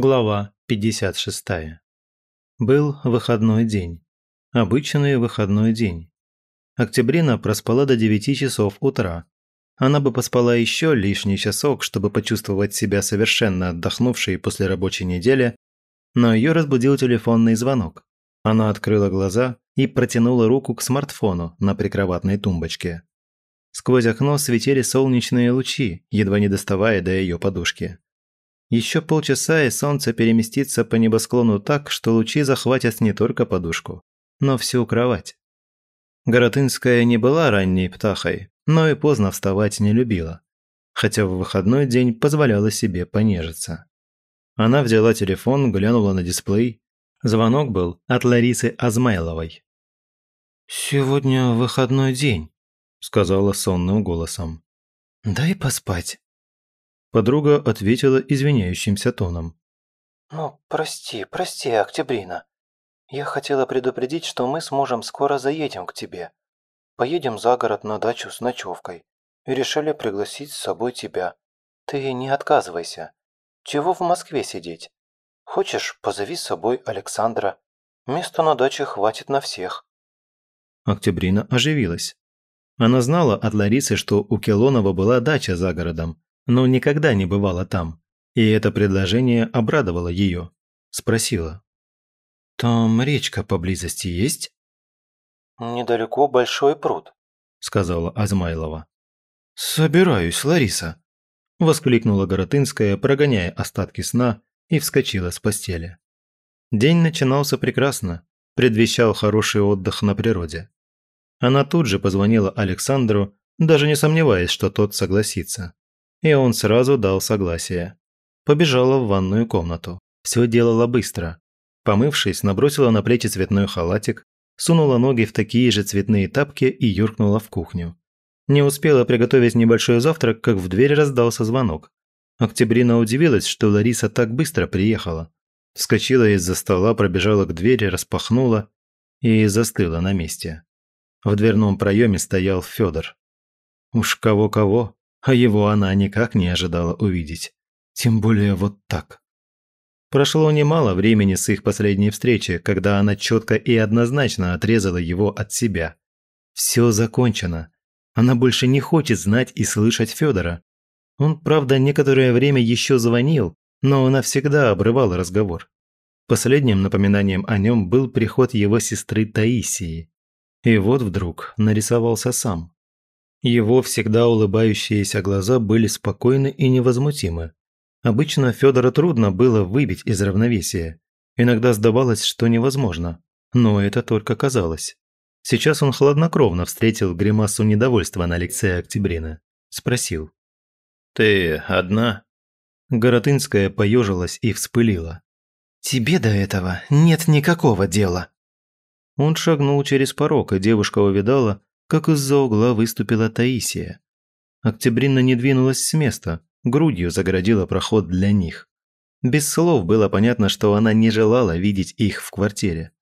Глава 56. Был выходной день. Обычный выходной день. Октябрина проспала до 9 часов утра. Она бы поспала еще лишний часок, чтобы почувствовать себя совершенно отдохнувшей после рабочей недели, но ее разбудил телефонный звонок. Она открыла глаза и протянула руку к смартфону на прикроватной тумбочке. Сквозь окно светили солнечные лучи, едва не доставая до ее подушки. Еще полчаса и солнце переместится по небосклону так, что лучи захватят не только подушку, но всю кровать. Горотынская не была ранней птахой, но и поздно вставать не любила, хотя в выходной день позволяла себе понежиться. Она взяла телефон, глянула на дисплей. Звонок был от Ларисы Азмайловой. «Сегодня выходной день», – сказала сонным голосом. «Дай поспать». Подруга ответила извиняющимся тоном. «Ну, прости, прости, Октябрина. Я хотела предупредить, что мы с мужем скоро заедем к тебе. Поедем за город на дачу с ночевкой. И решили пригласить с собой тебя. Ты не отказывайся. Чего в Москве сидеть? Хочешь, позови с собой Александра. Места на даче хватит на всех». Октябрина оживилась. Она знала от Ларисы, что у Келонова была дача за городом, но никогда не бывала там, и это предложение обрадовало ее. Спросила. «Там речка поблизости есть?» «Недалеко большой пруд», – сказала Азмайлова. «Собираюсь, Лариса», – воскликнула Горотынская, прогоняя остатки сна, и вскочила с постели. День начинался прекрасно, предвещал хороший отдых на природе. Она тут же позвонила Александру, даже не сомневаясь, что тот согласится и он сразу дал согласие. Побежала в ванную комнату. Все делала быстро. Помывшись, набросила на плечи цветной халатик, сунула ноги в такие же цветные тапки и юркнула в кухню. Не успела приготовить небольшой завтрак, как в дверь раздался звонок. Октябрина удивилась, что Лариса так быстро приехала. Вскочила из-за стола, пробежала к двери, распахнула и застыла на месте. В дверном проеме стоял Федор. Уж кого-кого, а его она никак не ожидала увидеть. Тем более вот так. Прошло немало времени с их последней встречи, когда она четко и однозначно отрезала его от себя. Все закончено. Она больше не хочет знать и слышать Федора. Он, правда, некоторое время еще звонил, но она всегда обрывала разговор. Последним напоминанием о нем был приход его сестры Таисии. И вот вдруг нарисовался сам. Его всегда улыбающиеся глаза были спокойны и невозмутимы. Обычно Федора трудно было выбить из равновесия. Иногда сдавалось, что невозможно. Но это только казалось. Сейчас он хладнокровно встретил гримасу недовольства на лице Октябрина. Спросил. «Ты одна?» Горотынская поежилась и вспылила. «Тебе до этого нет никакого дела». Он шагнул через порог, и девушка увидала, как из-за угла выступила Таисия. Октябрина не двинулась с места, грудью загородила проход для них. Без слов было понятно, что она не желала видеть их в квартире.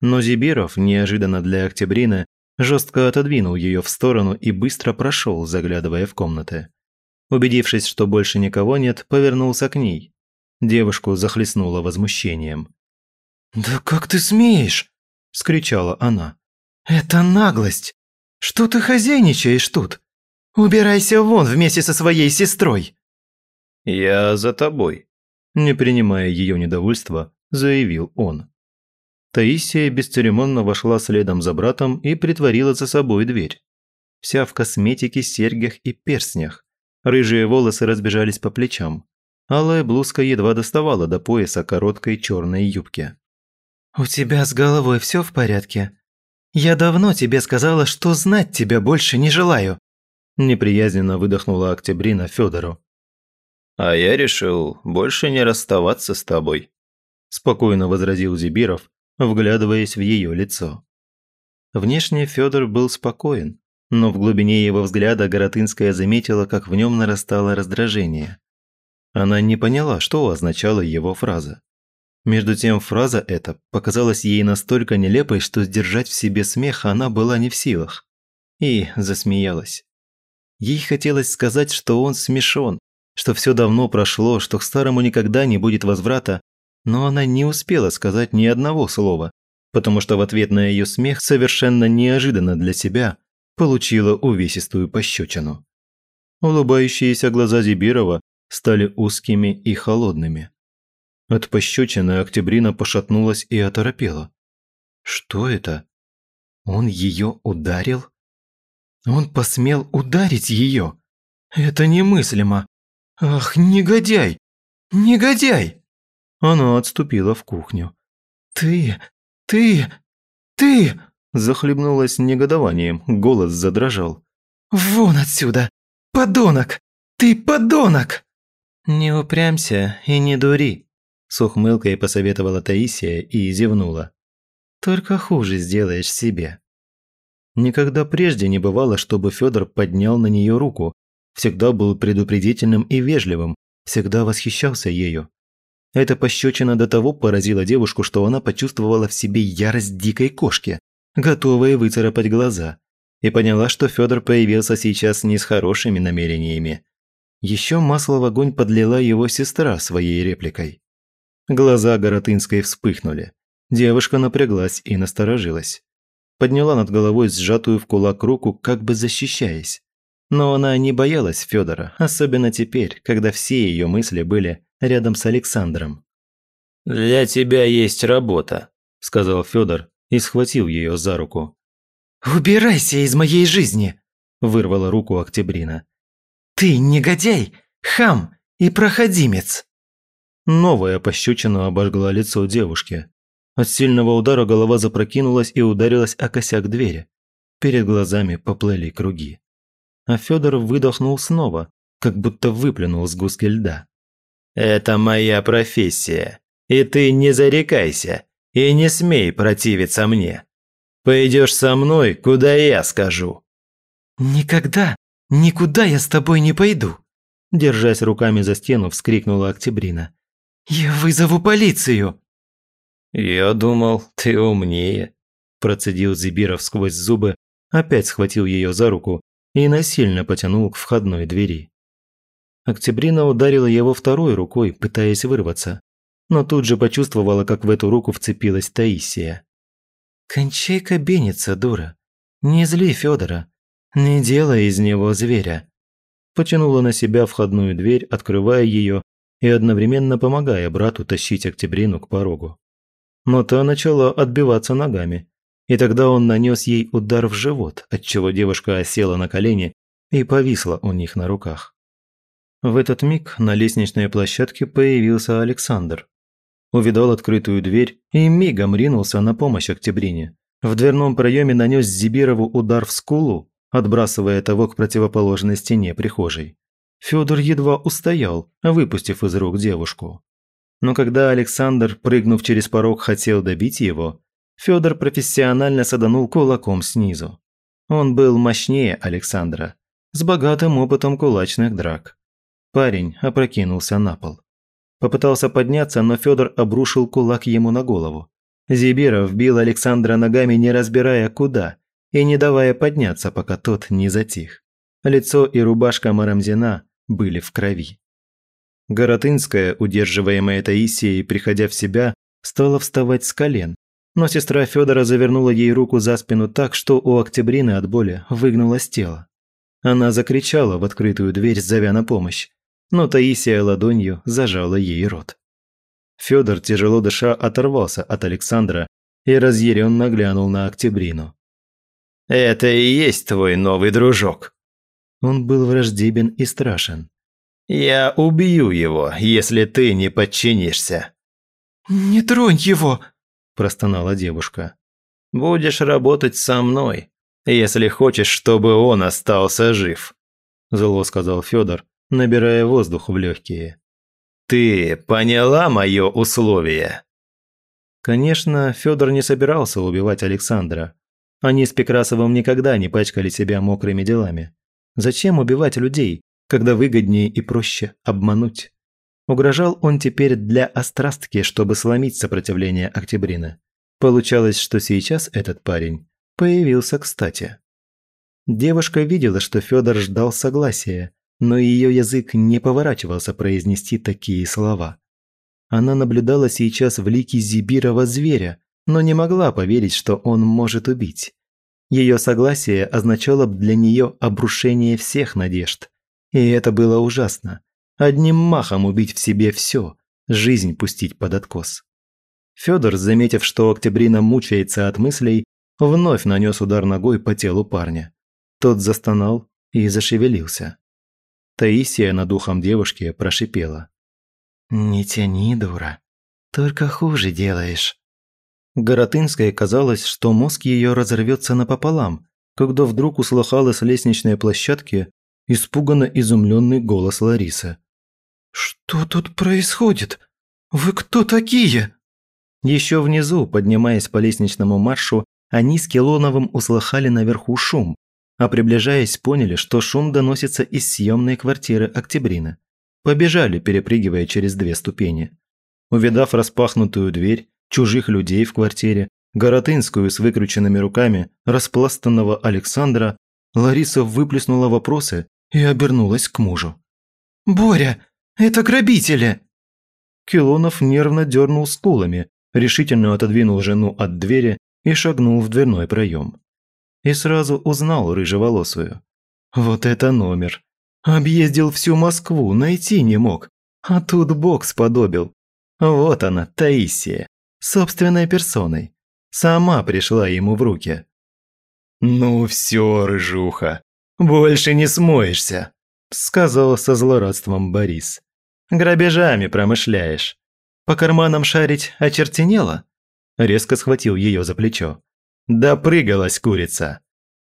Но Зибиров, неожиданно для Октябрины, жестко отодвинул ее в сторону и быстро прошел, заглядывая в комнаты. Убедившись, что больше никого нет, повернулся к ней. Девушку захлестнуло возмущением. «Да как ты смеешь?» – скричала она. «Это наглость! Что ты хозяйничаешь тут? Убирайся вон вместе со своей сестрой!» «Я за тобой», – не принимая ее недовольства, заявил он. Таисия бесцеремонно вошла следом за братом и притворила за собой дверь. Вся в косметике, серьгах и перстнях. Рыжие волосы разбежались по плечам. Алая блузка едва доставала до пояса короткой черной юбки. «У тебя с головой все в порядке?» «Я давно тебе сказала, что знать тебя больше не желаю», неприязненно выдохнула Октябрина Федору. «А я решил больше не расставаться с тобой», спокойно возразил Зибиров, вглядываясь в ее лицо. Внешне Федор был спокоен, но в глубине его взгляда Горотынская заметила, как в нем нарастало раздражение. Она не поняла, что означала его фраза. Между тем фраза эта показалась ей настолько нелепой, что сдержать в себе смех она была не в силах. И засмеялась. Ей хотелось сказать, что он смешон, что все давно прошло, что к старому никогда не будет возврата, но она не успела сказать ни одного слова, потому что в ответ на ее смех совершенно неожиданно для себя получила увесистую пощечину. Улыбающиеся глаза Зибирова стали узкими и холодными. От пощечины Октябрина пошатнулась и оторопела. Что это? Он ее ударил? Он посмел ударить ее? Это немыслимо. Ах, негодяй! Негодяй! Она отступила в кухню. Ты, ты, ты! Захлебнулась негодованием, голос задрожал. «Вон отсюда! Подонок! Ты подонок!» «Не упрямся и не дури», – с ухмылкой посоветовала Таисия и зевнула. «Только хуже сделаешь себе». Никогда прежде не бывало, чтобы Федор поднял на нее руку. Всегда был предупредительным и вежливым, всегда восхищался ею. Эта пощечина до того поразила девушку, что она почувствовала в себе ярость дикой кошки, готовая выцарапать глаза, и поняла, что Федор появился сейчас не с хорошими намерениями. Еще масло в огонь подлила его сестра своей репликой. Глаза Горотынской вспыхнули. Девушка напряглась и насторожилась. Подняла над головой сжатую в кулак руку, как бы защищаясь. Но она не боялась Федора, особенно теперь, когда все ее мысли были рядом с Александром. «Для тебя есть работа», – сказал Федор и схватил ее за руку. «Убирайся из моей жизни!» – вырвала руку Октябрина. «Ты негодяй, хам и проходимец!» Новая пощечина обожгла лицо девушки. От сильного удара голова запрокинулась и ударилась о косяк двери. Перед глазами поплыли круги. А Федор выдохнул снова, как будто выплюнул сгустки льда. «Это моя профессия, и ты не зарекайся, и не смей противиться мне. Пойдешь со мной, куда я скажу». «Никогда, никуда я с тобой не пойду», держась руками за стену, вскрикнула Октябрина. «Я вызову полицию!» «Я думал, ты умнее», процедил Зибиров сквозь зубы, опять схватил ее за руку и насильно потянул к входной двери. Октябрина ударила его второй рукой, пытаясь вырваться, но тут же почувствовала, как в эту руку вцепилась Таисия. «Кончай кабениться, дура. Не зли Федора. Не делай из него зверя». Потянула на себя входную дверь, открывая ее и одновременно помогая брату тащить Октябрину к порогу. Но та начала отбиваться ногами, и тогда он нанес ей удар в живот, отчего девушка осела на колени и повисла у них на руках. В этот миг на лестничной площадке появился Александр, увидал открытую дверь и мигом ринулся на помощь Октябрине. В дверном проеме нанес Зибирову удар в скулу, отбрасывая того к противоположной стене прихожей. Федор едва устоял, выпустив из рук девушку. Но когда Александр, прыгнув через порог, хотел добить его, Федор профессионально саданул кулаком снизу. Он был мощнее Александра, с богатым опытом кулачных драк. Парень опрокинулся на пол. Попытался подняться, но Федор обрушил кулак ему на голову. Зибиров бил Александра ногами, не разбирая куда, и не давая подняться, пока тот не затих. Лицо и рубашка Марамзина были в крови. Горотынская, удерживаемая Таисией, приходя в себя, стала вставать с колен, но сестра Федора завернула ей руку за спину так, что у Октябрины от боли выгнулось тело. Она закричала в открытую дверь, зовя на помощь но Таисия ладонью зажала ей рот. Федор, тяжело дыша, оторвался от Александра и разъяренно глянул на Октябрину. «Это и есть твой новый дружок». Он был враждебен и страшен. «Я убью его, если ты не подчинишься». «Не тронь его!» – простонала девушка. «Будешь работать со мной, если хочешь, чтобы он остался жив», – зло сказал Федор, набирая воздух в легкие. «Ты поняла мое условие?» Конечно, Федор не собирался убивать Александра. Они с Пекрасовым никогда не пачкали себя мокрыми делами. Зачем убивать людей, когда выгоднее и проще обмануть? Угрожал он теперь для острастки, чтобы сломить сопротивление Октябрина. Получалось, что сейчас этот парень появился кстати. Девушка видела, что Федор ждал согласия, но ее язык не поворачивался произнести такие слова. Она наблюдала сейчас в лике Зибирова зверя, но не могла поверить, что он может убить. Ее согласие означало для нее обрушение всех надежд. И это было ужасно. Одним махом убить в себе все, жизнь пустить под откос. Федор, заметив, что Октябрина мучается от мыслей, вновь нанес удар ногой по телу парня. Тот застонал и зашевелился. Таисия над ухом девушки прошипела. «Не тяни, дура. Только хуже делаешь». Горотынской казалось, что мозг ее разорвется напополам, когда вдруг услыхала с лестничной площадки испуганно изумленный голос Ларисы. «Что тут происходит? Вы кто такие?» Еще внизу, поднимаясь по лестничному маршу, они с Келоновым услыхали наверху шум, а приближаясь, поняли, что шум доносится из съемной квартиры Октябрина. Побежали, перепрыгивая через две ступени. Увидав распахнутую дверь, чужих людей в квартире, Горотынскую с выкрученными руками, распластанного Александра, Лариса выплеснула вопросы и обернулась к мужу. «Боря, это грабители!» Килонов нервно дернул скулами, решительно отодвинул жену от двери и шагнул в дверной проем. И сразу узнал рыжеволосую. Вот это номер. Объездил всю Москву, найти не мог. А тут бог сподобил. Вот она, Таисия, собственной персоной. Сама пришла ему в руки. «Ну все, рыжуха, больше не смоешься», – сказал со злорадством Борис. «Грабежами промышляешь. По карманам шарить очертенело?» Резко схватил ее за плечо. «Допрыгалась курица!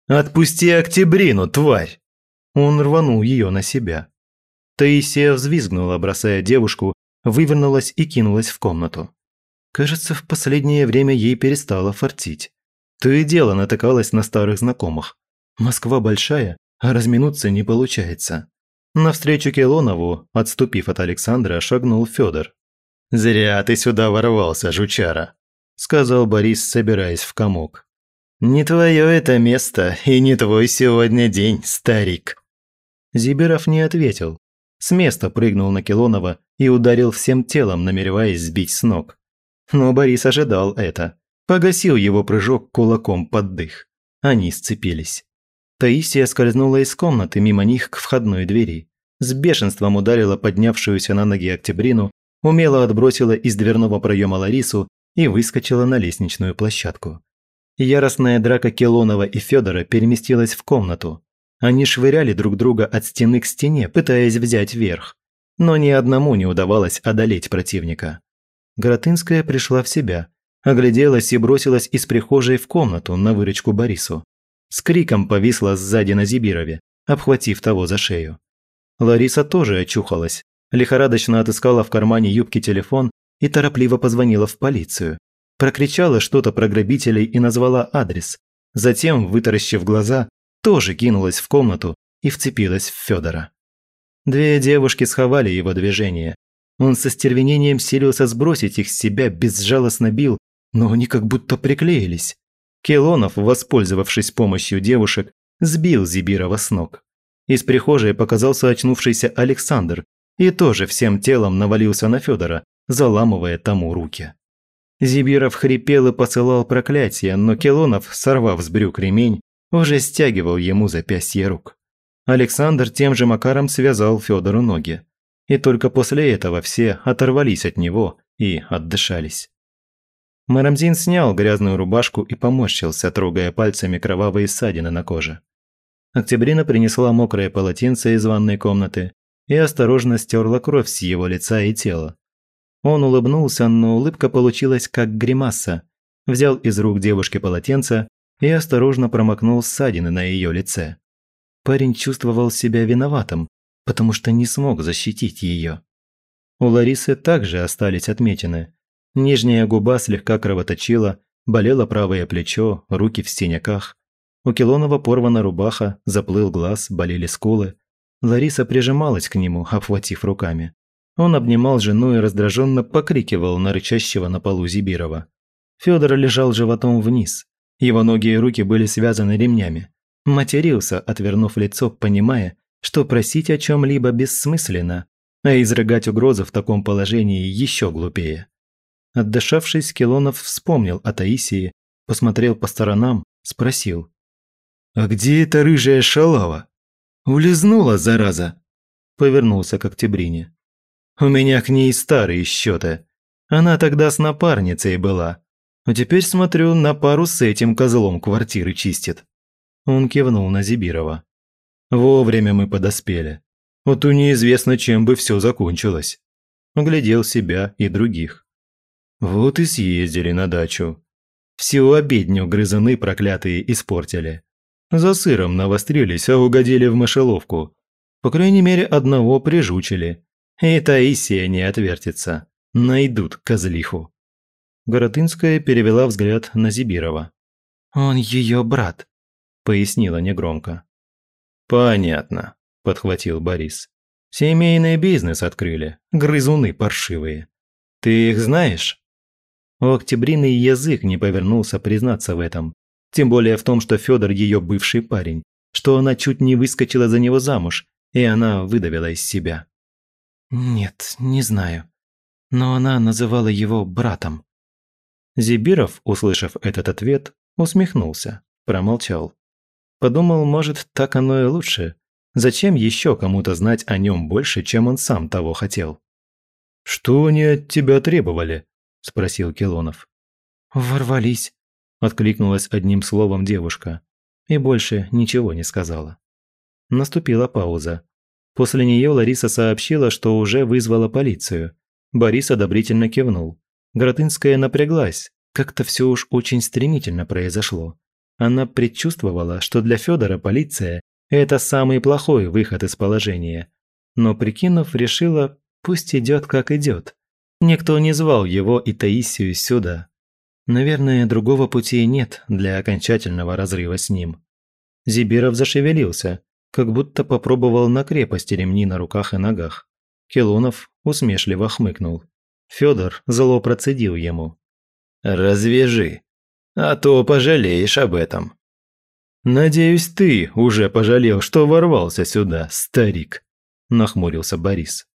Отпусти Октябрину, тварь!» Он рванул ее на себя. Таисия взвизгнула, бросая девушку, вывернулась и кинулась в комнату. Кажется, в последнее время ей перестало фартить. То и дело натыкалась на старых знакомых. Москва большая, а разминуться не получается. Навстречу Келонову, отступив от Александра, шагнул Федор. «Зря ты сюда ворвался, жучара», – сказал Борис, собираясь в комок. «Не твое это место и не твой сегодня день, старик». Зиберов не ответил. С места прыгнул на Келонова и ударил всем телом, намереваясь сбить с ног. Но Борис ожидал это. Погасил его прыжок кулаком под дых. Они сцепились. Таисия скользнула из комнаты мимо них к входной двери. С бешенством ударила поднявшуюся на ноги Октябрину, умело отбросила из дверного проема Ларису и выскочила на лестничную площадку. Яростная драка Келонова и Федора переместилась в комнату. Они швыряли друг друга от стены к стене, пытаясь взять верх. Но ни одному не удавалось одолеть противника. Гратынская пришла в себя, огляделась и бросилась из прихожей в комнату на выручку Борису. С криком повисла сзади на Зибирове, обхватив того за шею. Лариса тоже очухалась, лихорадочно отыскала в кармане юбки телефон и торопливо позвонила в полицию. Прокричала что-то про грабителей и назвала адрес. Затем, вытаращив глаза, тоже кинулась в комнату и вцепилась в Федора. Две девушки сховали его движение. Он со стервенением силился сбросить их с себя, безжалостно бил, но они как будто приклеились. Келонов, воспользовавшись помощью девушек, сбил Зибирова с ног. Из прихожей показался очнувшийся Александр и тоже всем телом навалился на Федора, заламывая тому руки. Зибиров хрипел и посылал проклятия, но Келонов, сорвав с брюк ремень, уже стягивал ему запястье рук. Александр тем же макаром связал Федору ноги. И только после этого все оторвались от него и отдышались. Марамзин снял грязную рубашку и поморщился, трогая пальцами кровавые ссадины на коже. Октябрина принесла мокрое полотенце из ванной комнаты и осторожно стерла кровь с его лица и тела. Он улыбнулся, но улыбка получилась как гримаса. Взял из рук девушки полотенце и осторожно промокнул ссадины на ее лице. Парень чувствовал себя виноватым, потому что не смог защитить ее. У Ларисы также остались отметины. Нижняя губа слегка кровоточила, болело правое плечо, руки в синяках. У Килонова порвана рубаха, заплыл глаз, болели скулы. Лариса прижималась к нему, обхватив руками. Он обнимал жену и раздраженно покрикивал на рычащего на полу Зибирова. Федор лежал животом вниз. Его ноги и руки были связаны ремнями. Матерился, отвернув лицо, понимая, что просить о чем-либо бессмысленно, а изрыгать угрозы в таком положении еще глупее. Отдышавшись, Келонов вспомнил о Таисии, посмотрел по сторонам, спросил. «А где эта рыжая шалава? Улизнула, зараза!» Повернулся к Октябрине. «У меня к ней старые счеты. Она тогда с напарницей была. А теперь, смотрю, на пару с этим козлом квартиры чистит». Он кивнул на Зибирова. «Вовремя мы подоспели. Вот у неизвестно, чем бы все закончилось». Оглядел себя и других. Вот и съездили на дачу. Всю обедню грызуны проклятые испортили. За сыром навострились, а угодили в мышеловку. По крайней мере, одного прижучили. И Таисия не отвертится. Найдут козлиху. Горотынская перевела взгляд на Зибирова. «Он ее брат», – пояснила негромко. «Понятно», – подхватил Борис. «Семейный бизнес открыли, грызуны паршивые. Ты их знаешь?» У Октябрины язык не повернулся признаться в этом. Тем более в том, что Федор ее бывший парень, что она чуть не выскочила за него замуж, и она выдавила из себя. «Нет, не знаю. Но она называла его братом». Зибиров, услышав этот ответ, усмехнулся, промолчал. Подумал, может, так оно и лучше. Зачем еще кому-то знать о нем больше, чем он сам того хотел? «Что они от тебя требовали?» – спросил Келонов. «Ворвались», – откликнулась одним словом девушка. И больше ничего не сказала. Наступила пауза. После нее Лариса сообщила, что уже вызвала полицию. Борис одобрительно кивнул. Гратынская напряглась. Как-то все уж очень стремительно произошло. Она предчувствовала, что для Федора полиция – это самый плохой выход из положения. Но прикинув, решила, пусть идет как идет. Никто не звал его и Таисию сюда. Наверное, другого пути нет для окончательного разрыва с ним. Зибиров зашевелился, как будто попробовал на крепости ремни на руках и ногах. Келунов усмешливо хмыкнул. Федор зло процедил ему. «Развяжи, а то пожалеешь об этом». «Надеюсь, ты уже пожалел, что ворвался сюда, старик», – нахмурился Борис.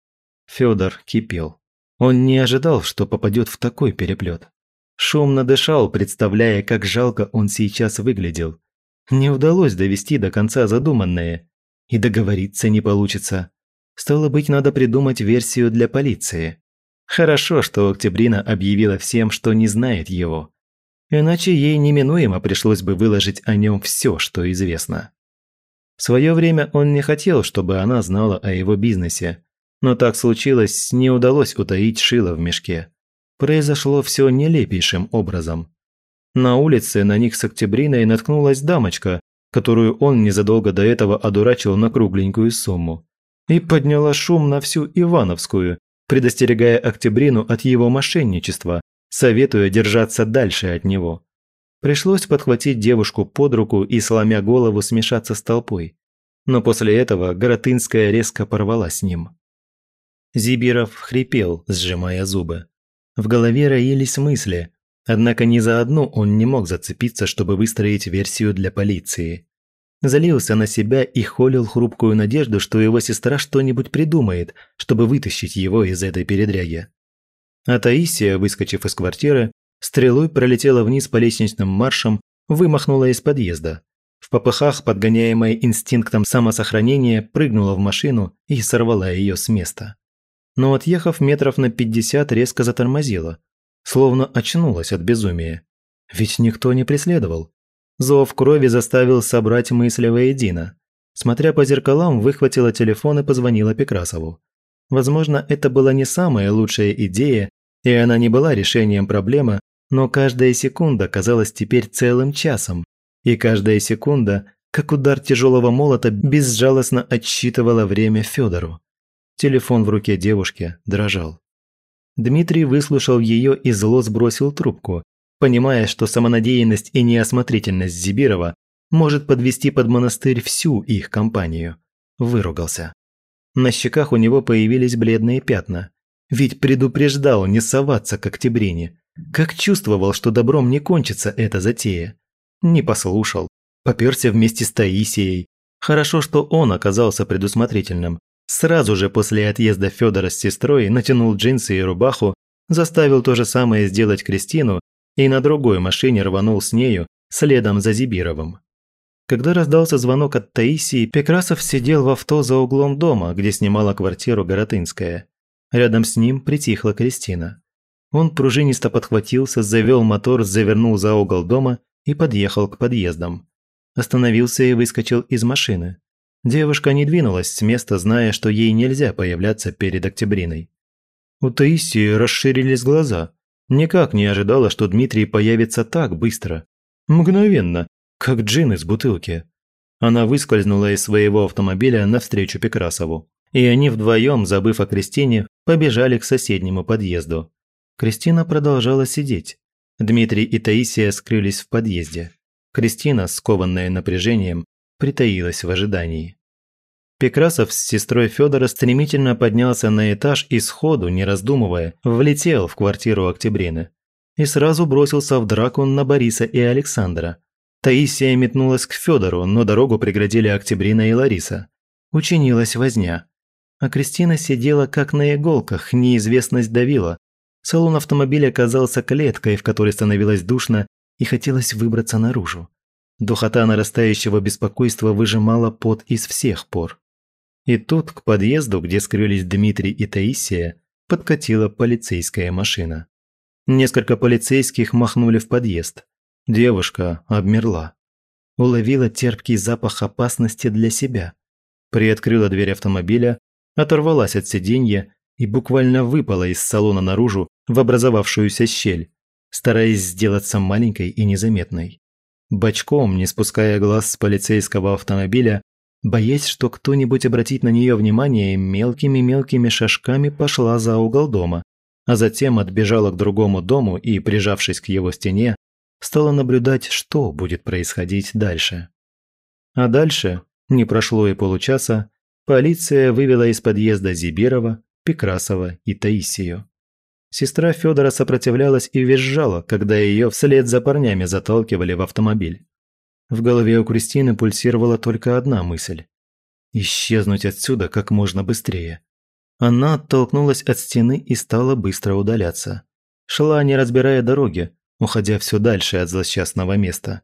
Федор кипел. Он не ожидал, что попадет в такой переплет. Шумно дышал, представляя, как жалко он сейчас выглядел. Не удалось довести до конца задуманное. И договориться не получится. Стало быть, надо придумать версию для полиции. Хорошо, что Октябрина объявила всем, что не знает его. Иначе ей неминуемо пришлось бы выложить о нем все, что известно. В свое время он не хотел, чтобы она знала о его бизнесе. Но так случилось, не удалось утаить шило в мешке. Произошло все нелепейшим образом. На улице на них с Октябриной наткнулась дамочка, которую он незадолго до этого одурачил на кругленькую сумму. И подняла шум на всю Ивановскую, предостерегая Октябрину от его мошенничества, советуя держаться дальше от него. Пришлось подхватить девушку под руку и, сломя голову, смешаться с толпой. Но после этого Горотынская резко порвала с ним. Зибиров хрипел, сжимая зубы. В голове роились мысли, однако ни за одну он не мог зацепиться, чтобы выстроить версию для полиции. Залился на себя и холил хрупкую надежду, что его сестра что-нибудь придумает, чтобы вытащить его из этой передряги. А Таисия, выскочив из квартиры, стрелой пролетела вниз по лестничным маршам, вымахнула из подъезда. В попыхах, подгоняемая инстинктом самосохранения, прыгнула в машину и сорвала ее с места. Но отъехав метров на пятьдесят, резко затормозила, словно очнулась от безумия. Ведь никто не преследовал. Зов крови заставил собрать мысли воедино. Смотря по зеркалам, выхватила телефон и позвонила Пекрасову. Возможно, это была не самая лучшая идея, и она не была решением проблемы, но каждая секунда казалась теперь целым часом, и каждая секунда, как удар тяжелого молота, безжалостно отсчитывала время Федору. Телефон в руке девушки дрожал. Дмитрий выслушал ее и зло сбросил трубку, понимая, что самонадеянность и неосмотрительность Зибирова может подвести под монастырь всю их компанию. Выругался. На щеках у него появились бледные пятна. Ведь предупреждал не соваться к октябрине. Как чувствовал, что добром не кончится эта затея. Не послушал. Попёрся вместе с Таисией. Хорошо, что он оказался предусмотрительным. Сразу же после отъезда Федора с сестрой натянул джинсы и рубаху, заставил то же самое сделать Кристину и на другой машине рванул с нею следом за Зибировым. Когда раздался звонок от Таисии, Пекрасов сидел в авто за углом дома, где снимала квартиру Горотынская. Рядом с ним притихла Кристина. Он пружинисто подхватился, завел мотор, завернул за угол дома и подъехал к подъездам. Остановился и выскочил из машины. Девушка не двинулась с места, зная, что ей нельзя появляться перед Октябриной. У Таисии расширились глаза. Никак не ожидала, что Дмитрий появится так быстро. Мгновенно, как джин из бутылки. Она выскользнула из своего автомобиля навстречу Пекрасову. И они вдвоем, забыв о Кристине, побежали к соседнему подъезду. Кристина продолжала сидеть. Дмитрий и Таисия скрылись в подъезде. Кристина, скованная напряжением, притаилась в ожидании. Пекрасов с сестрой Федора стремительно поднялся на этаж и сходу, не раздумывая, влетел в квартиру Октябрины. И сразу бросился в драку на Бориса и Александра – Таисия метнулась к Федору, но дорогу преградили Октябрина и Лариса. Учинилась возня. А Кристина сидела как на иголках, неизвестность давила. Салон автомобиля казался клеткой, в которой становилось душно, и хотелось выбраться наружу. Духота нарастающего беспокойства выжимала пот из всех пор. И тут, к подъезду, где скрылись Дмитрий и Таисия, подкатила полицейская машина. Несколько полицейских махнули в подъезд. Девушка обмерла. Уловила терпкий запах опасности для себя. Приоткрыла дверь автомобиля, оторвалась от сиденья и буквально выпала из салона наружу в образовавшуюся щель, стараясь сделаться маленькой и незаметной. Бочком, не спуская глаз с полицейского автомобиля, боясь, что кто-нибудь обратит на нее внимание, мелкими-мелкими шажками пошла за угол дома, а затем отбежала к другому дому и, прижавшись к его стене, стала наблюдать, что будет происходить дальше. А дальше, не прошло и получаса, полиция вывела из подъезда Зибирова, Пекрасова и Таисию. Сестра Федора сопротивлялась и визжала, когда ее вслед за парнями заталкивали в автомобиль. В голове у Кристины пульсировала только одна мысль – исчезнуть отсюда как можно быстрее. Она оттолкнулась от стены и стала быстро удаляться. Шла, не разбирая дороги, уходя все дальше от злосчастного места.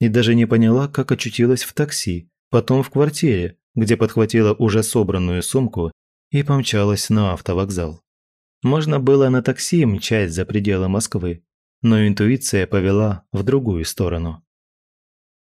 И даже не поняла, как очутилась в такси, потом в квартире, где подхватила уже собранную сумку и помчалась на автовокзал. Можно было на такси мчать за пределы Москвы, но интуиция повела в другую сторону.